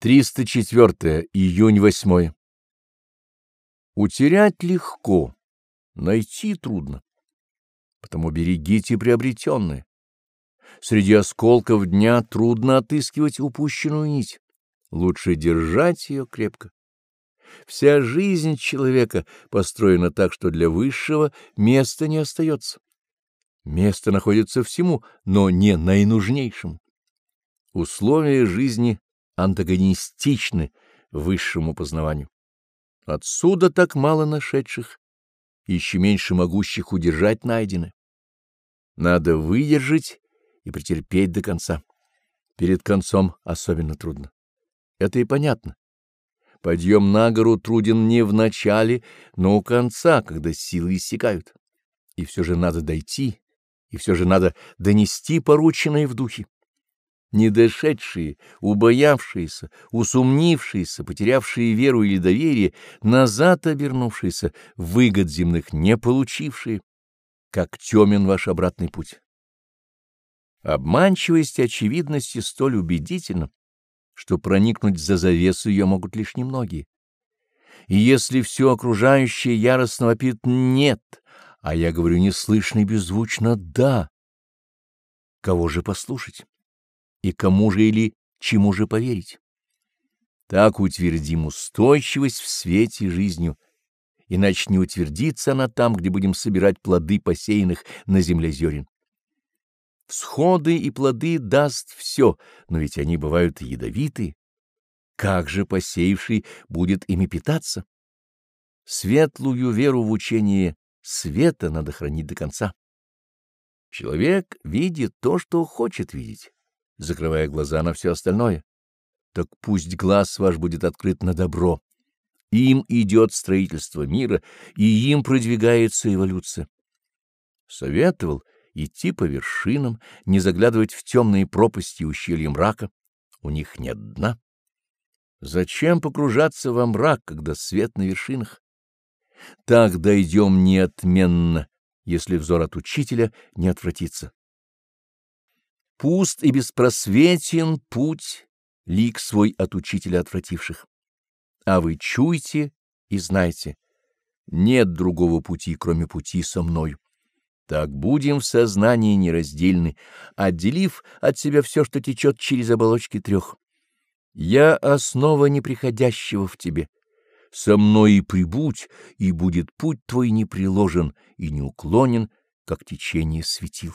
304 июнь 8 Утерять легко, найти трудно, потому берегите приобретенное. Среди осколков дня трудно отыскивать упущенную нить, лучше держать ее крепко. Вся жизнь человека построена так, что для высшего места не остается. Место находится всему, но не наинужнейшему. Условия жизни антагонистичны высшему познаванию. Отсюда так мало нашедших, еще меньше могущих удержать найденное. Надо выдержать и претерпеть до конца. Перед концом особенно трудно. Это и понятно. Подъем на гору труден не в начале, но у конца, когда силы иссякают. И все же надо дойти, и все же надо донести порученное в духе недошедшие, убоявшиеся, усомнившиеся, потерявшие веру или доверие, назад обернувшиеся, выгод земных не получившие, как темен ваш обратный путь. Обманчивость очевидности столь убедительна, что проникнуть за завесу ее могут лишь немногие. И если все окружающее яростно вопит «нет», а я говорю неслышно и беззвучно «да», кого же послушать? И кому же или чему же поверить. Так утвердим устойчивость в свете жизнью, иначе не утвердится она там, где будем собирать плоды посеянных на земле зерен. Всходы и плоды даст все, но ведь они бывают ядовитые. Как же посеявший будет ими питаться? Светлую веру в учение света надо хранить до конца. Человек видит то, что хочет видеть закрывая глаза на все остальное. Так пусть глаз ваш будет открыт на добро. Им идет строительство мира, и им продвигается эволюция. Советовал идти по вершинам, не заглядывать в темные пропасти и ущелья мрака. У них нет дна. Зачем погружаться во мрак, когда свет на вершинах? Так дойдем неотменно, если взор от учителя не отвратится. Пуст и беспросветен путь, лик свой от учителя отвративших. А вы чуйте и знайте, нет другого пути, кроме пути со мной. Так будем в сознании нераздельны, отделив от себя все, что течет через оболочки трех. Я — основа неприходящего в тебе. Со мной и прибудь, и будет путь твой непреложен и неуклонен, как течение светил.